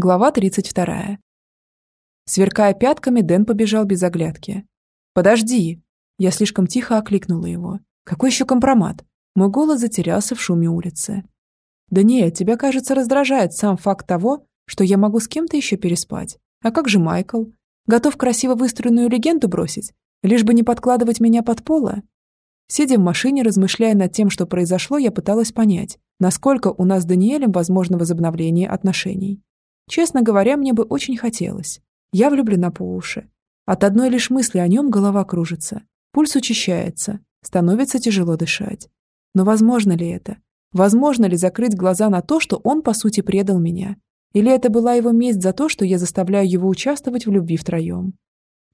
Глава 32. Сверкая пятками, Дэн побежал без оглядки. «Подожди!» Я слишком тихо окликнула его. «Какой еще компромат?» Мой голос затерялся в шуме улицы. «Да нет, тебя, кажется, раздражает сам факт того, что я могу с кем-то еще переспать. А как же Майкл? Готов красиво выстроенную легенду бросить, лишь бы не подкладывать меня под поло?» Сидя в машине, размышляя над тем, что произошло, я пыталась понять, насколько у нас с Даниэлем возможно возобновление отношений. Честно говоря, мне бы очень хотелось. Я влюблена по уши. От одной лишь мысли о нем голова кружится, пульс учащается, становится тяжело дышать. Но возможно ли это? Возможно ли закрыть глаза на то, что он, по сути, предал меня? Или это была его месть за то, что я заставляю его участвовать в любви втроем?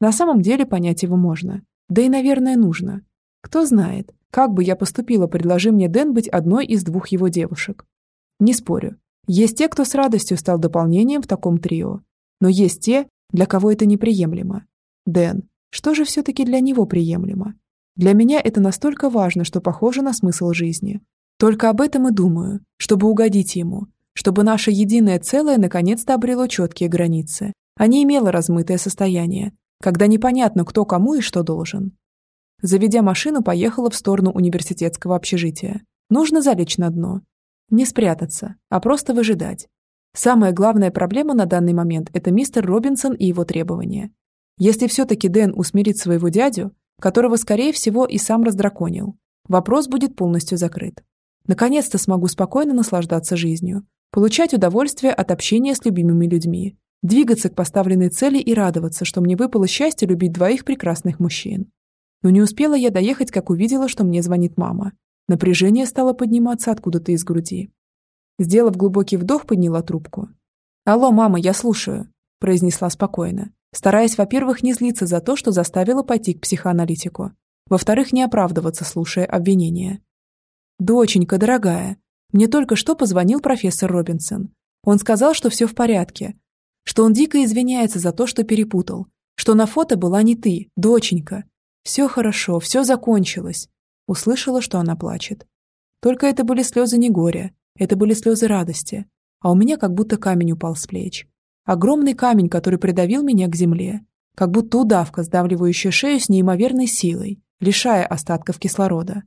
На самом деле понять его можно. Да и, наверное, нужно. Кто знает, как бы я поступила, предложи мне Дэн быть одной из двух его девушек. Не спорю. Есть те, кто с радостью стал дополнением в таком трио. Но есть те, для кого это неприемлемо. Дэн, что же все-таки для него приемлемо? Для меня это настолько важно, что похоже на смысл жизни. Только об этом и думаю, чтобы угодить ему, чтобы наше единое целое наконец-то обрело четкие границы, а не имело размытое состояние, когда непонятно, кто кому и что должен. Заведя машину, поехала в сторону университетского общежития. Нужно залечь на дно. Не спрятаться, а просто выжидать. Самая главная проблема на данный момент – это мистер Робинсон и его требования. Если все-таки Дэн усмирит своего дядю, которого, скорее всего, и сам раздраконил, вопрос будет полностью закрыт. Наконец-то смогу спокойно наслаждаться жизнью, получать удовольствие от общения с любимыми людьми, двигаться к поставленной цели и радоваться, что мне выпало счастье любить двоих прекрасных мужчин. Но не успела я доехать, как увидела, что мне звонит мама. Напряжение стало подниматься откуда-то из груди. Сделав глубокий вдох, подняла трубку. «Алло, мама, я слушаю», – произнесла спокойно, стараясь, во-первых, не злиться за то, что заставила пойти к психоаналитику, во-вторых, не оправдываться, слушая обвинения. «Доченька, дорогая, мне только что позвонил профессор Робинсон. Он сказал, что все в порядке, что он дико извиняется за то, что перепутал, что на фото была не ты, доченька. Все хорошо, все закончилось. Услышала, что она плачет. Только это были слезы не горя, это были слезы радости. А у меня как будто камень упал с плеч. Огромный камень, который придавил меня к земле. Как будто удавка, сдавливающая шею с неимоверной силой, лишая остатков кислорода.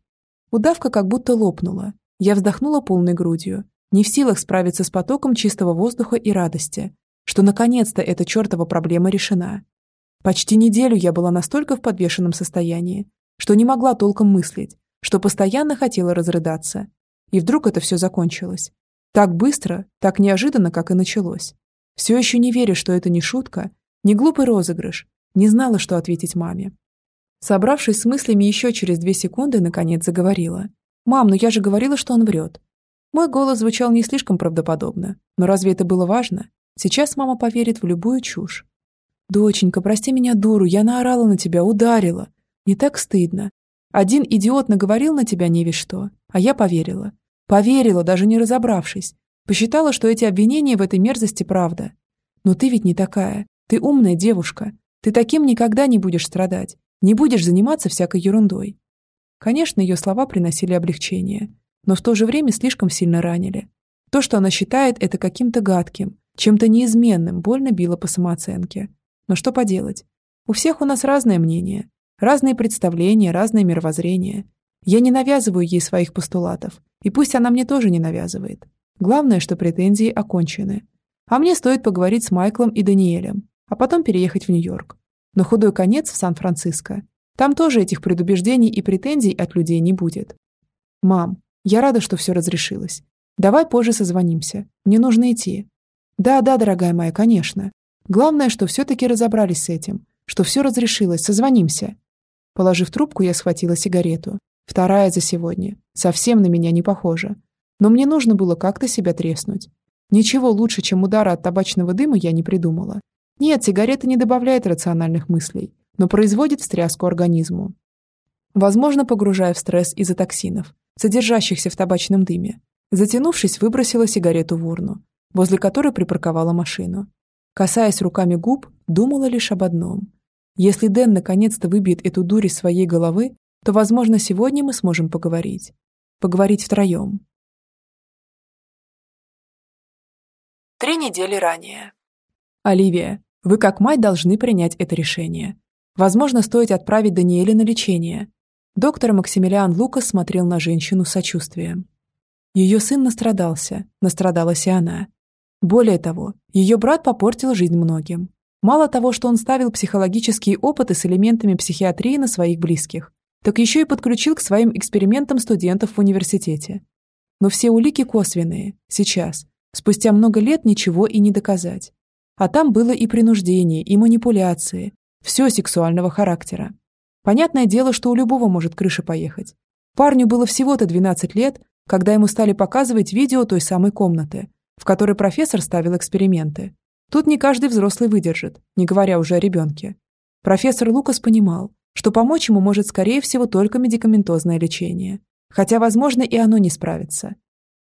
Удавка как будто лопнула. Я вздохнула полной грудью, не в силах справиться с потоком чистого воздуха и радости, что наконец-то эта чертова проблема решена. Почти неделю я была настолько в подвешенном состоянии, что не могла толком мыслить, что постоянно хотела разрыдаться. И вдруг это все закончилось. Так быстро, так неожиданно, как и началось. Все еще не веря, что это не шутка, не глупый розыгрыш, не знала, что ответить маме. Собравшись с мыслями еще через две секунды, наконец заговорила. «Мам, ну я же говорила, что он врет». Мой голос звучал не слишком правдоподобно, но разве это было важно? Сейчас мама поверит в любую чушь. «Доченька, прости меня, дуру, я наорала на тебя, ударила. Не так стыдно. Один идиот наговорил на тебя не весь что, а я поверила. Поверила, даже не разобравшись. Посчитала, что эти обвинения в этой мерзости правда. Но ты ведь не такая. Ты умная девушка. Ты таким никогда не будешь страдать. Не будешь заниматься всякой ерундой. Конечно, ее слова приносили облегчение, но в то же время слишком сильно ранили. То, что она считает это каким-то гадким, чем-то неизменным, больно било по самооценке. Но что поделать? У всех у нас разное мнение, Разные представления, разное мировоззрение. Я не навязываю ей своих постулатов, и пусть она мне тоже не навязывает. Главное, что претензии окончены. А мне стоит поговорить с Майклом и Даниэлем, а потом переехать в Нью-Йорк. Но худой конец в Сан-Франциско. Там тоже этих предубеждений и претензий от людей не будет. Мам, я рада, что все разрешилось. Давай позже созвонимся. Мне нужно идти. Да, да, дорогая моя, конечно. Главное, что все-таки разобрались с этим, что все разрешилось, созвонимся. Положив трубку, я схватила сигарету. Вторая за сегодня. Совсем на меня не похожа. Но мне нужно было как-то себя треснуть. Ничего лучше, чем удара от табачного дыма, я не придумала. Нет, сигарета не добавляет рациональных мыслей, но производит встряску организму. Возможно, погружая в стресс из-за токсинов, содержащихся в табачном дыме. Затянувшись, выбросила сигарету в урну, возле которой припарковала машину. Касаясь руками губ, думала лишь об одном. Если Дэн наконец-то выбьет эту дурь из своей головы, то, возможно, сегодня мы сможем поговорить. Поговорить втроем. Три недели ранее. Оливия, вы как мать должны принять это решение. Возможно, стоит отправить Даниэля на лечение. Доктор Максимилиан Лукас смотрел на женщину с сочувствием. Ее сын настрадался, настрадалась и она. Более того, ее брат попортил жизнь многим. Мало того, что он ставил психологические опыты с элементами психиатрии на своих близких, так еще и подключил к своим экспериментам студентов в университете. Но все улики косвенные, сейчас, спустя много лет ничего и не доказать. А там было и принуждение, и манипуляции, все сексуального характера. Понятное дело, что у любого может крыша поехать. Парню было всего-то 12 лет, когда ему стали показывать видео той самой комнаты, в которой профессор ставил эксперименты. Тут не каждый взрослый выдержит, не говоря уже о ребенке. Профессор Лукас понимал, что помочь ему может, скорее всего, только медикаментозное лечение. Хотя, возможно, и оно не справится.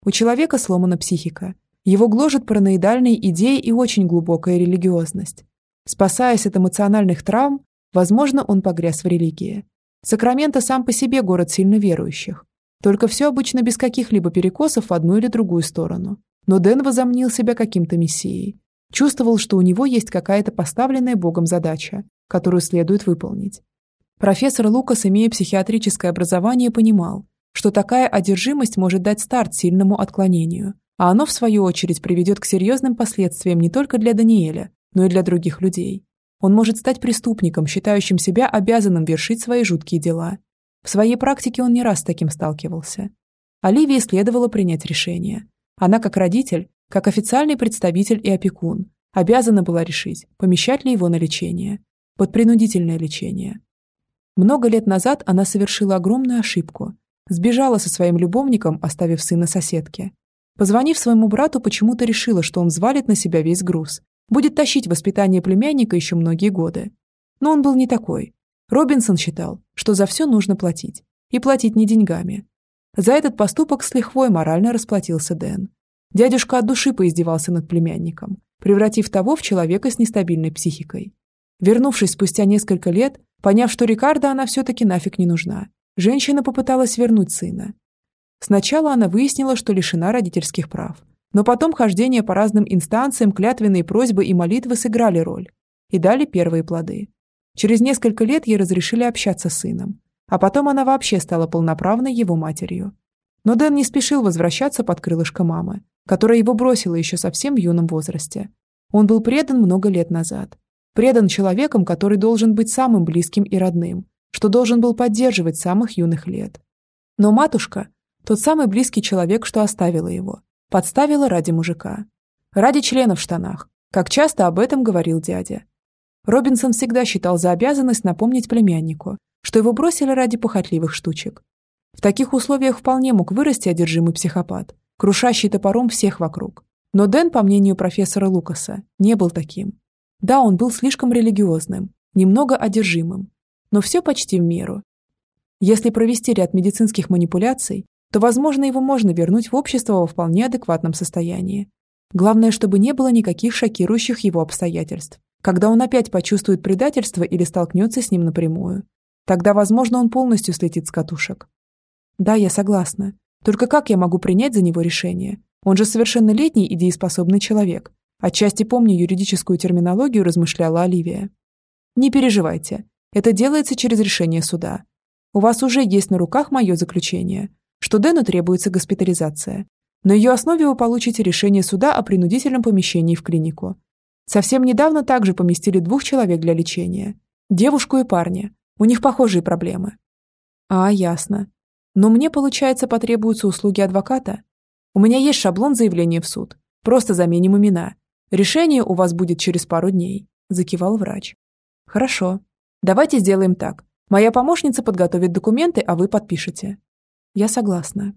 У человека сломана психика. Его гложет параноидальные идеи и очень глубокая религиозность. Спасаясь от эмоциональных травм, возможно, он погряз в религии. Сакраменто сам по себе город сильно верующих. Только все обычно без каких-либо перекосов в одну или другую сторону. Но Дэн возомнил себя каким-то мессией. Чувствовал, что у него есть какая-то поставленная Богом задача, которую следует выполнить. Профессор Лукас, имея психиатрическое образование, понимал, что такая одержимость может дать старт сильному отклонению, а оно, в свою очередь, приведет к серьезным последствиям не только для Даниэля, но и для других людей. Он может стать преступником, считающим себя обязанным вершить свои жуткие дела. В своей практике он не раз с таким сталкивался. Оливии следовало принять решение. Она, как родитель, как официальный представитель и опекун, обязана была решить, помещать ли его на лечение, под принудительное лечение. Много лет назад она совершила огромную ошибку. Сбежала со своим любовником, оставив сына соседке. Позвонив своему брату, почему-то решила, что он взвалит на себя весь груз, будет тащить воспитание племянника еще многие годы. Но он был не такой. Робинсон считал, что за все нужно платить. И платить не деньгами. За этот поступок с лихвой морально расплатился Дэн. Дядюшка от души поиздевался над племянником, превратив того в человека с нестабильной психикой. Вернувшись спустя несколько лет, поняв, что Рикардо она все-таки нафиг не нужна, женщина попыталась вернуть сына. Сначала она выяснила, что лишена родительских прав, но потом хождение по разным инстанциям, клятвенные просьбы и молитвы сыграли роль и дали первые плоды. Через несколько лет ей разрешили общаться с сыном, а потом она вообще стала полноправной его матерью. Но Дэн не спешил возвращаться под крылышко мамы, которая его бросила еще совсем в юном возрасте. Он был предан много лет назад. Предан человеком, который должен быть самым близким и родным, что должен был поддерживать самых юных лет. Но матушка, тот самый близкий человек, что оставила его, Подставила ради мужика. Ради члена в штанах, как часто об этом говорил дядя. Робинсон всегда считал за обязанность напомнить племяннику, что его бросили ради похотливых штучек. В таких условиях вполне мог вырасти одержимый психопат, крушащий топором всех вокруг. Но Дэн, по мнению профессора Лукаса, не был таким. Да, он был слишком религиозным, немного одержимым, но все почти в меру. Если провести ряд медицинских манипуляций, то, возможно, его можно вернуть в общество во вполне адекватном состоянии. Главное, чтобы не было никаких шокирующих его обстоятельств, когда он опять почувствует предательство или столкнется с ним напрямую. Тогда, возможно, он полностью слетит с катушек. Да, я согласна. Только как я могу принять за него решение? Он же совершеннолетний и дееспособный человек. Отчасти помню юридическую терминологию, размышляла Оливия. Не переживайте. Это делается через решение суда. У вас уже есть на руках мое заключение, что Дэну требуется госпитализация. На ее основе вы получите решение суда о принудительном помещении в клинику. Совсем недавно также поместили двух человек для лечения. Девушку и парня. У них похожие проблемы. А, ясно. Но мне, получается, потребуются услуги адвоката? У меня есть шаблон заявления в суд. Просто заменим имена. Решение у вас будет через пару дней», – закивал врач. «Хорошо. Давайте сделаем так. Моя помощница подготовит документы, а вы подпишете. Я согласна.